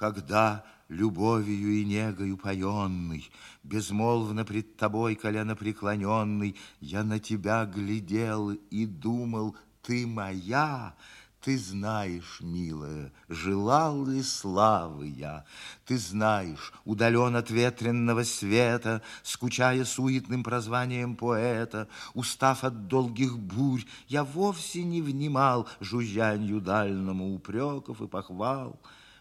когда любовью и негою поенный, безмолвно пред тобой, коляно преклоненный, я на тебя глядел и думал, ты моя, ты знаешь, милая, желал ли славы я? Ты знаешь, удален от ветренного света, Скучая суетным прозванием поэта, Устав от долгих бурь, я вовсе не внимал Жужжанью дальному упреков и похвал.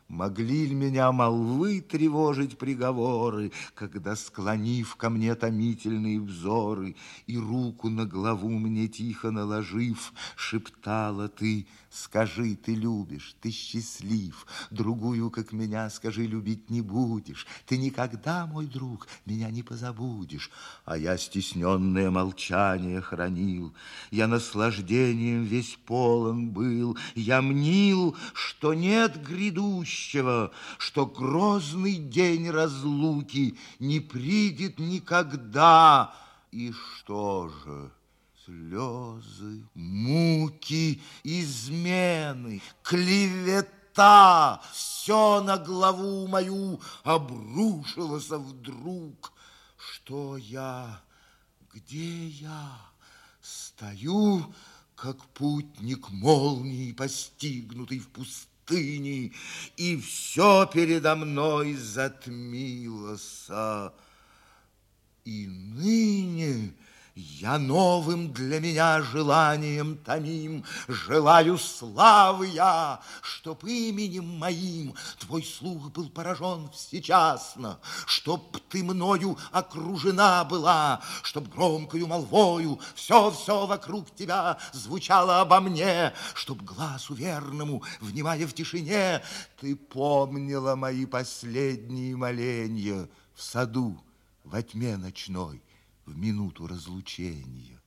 Могли ли меня молвы тревожить приговоры, Когда, склонив ко мне томительные взоры И руку на главу мне тихо наложив, Шептала ты, скажи, ты любишь, ты счастлив, Другую, как меня, скажи, любить не будешь, Ты никогда, мой друг, меня не позабудешь. А я стесненное молчание хранил, Я наслаждением весь полон был, Я мнил, что нет грядущего, будущего, что грозный день разлуки не придет никогда. И что же? Слезы, муки, измены, клевета, все на главу мою обрушилось вдруг. Что я, где я? Стою, как путник молнии, постигнутый в пустыне и все передо мной затмилось. И ныне я новым для меня желанием томим, Желаю славы я, чтоб именем моим Твой слух был поражен всечасно, Чтоб ты мною окружена была, Чтоб громкою молвою Все-все вокруг тебя звучало обо мне, Чтоб глазу верному, внимая в тишине, Ты помнила мои последние моления В саду, во тьме ночной, в минуту разлучения.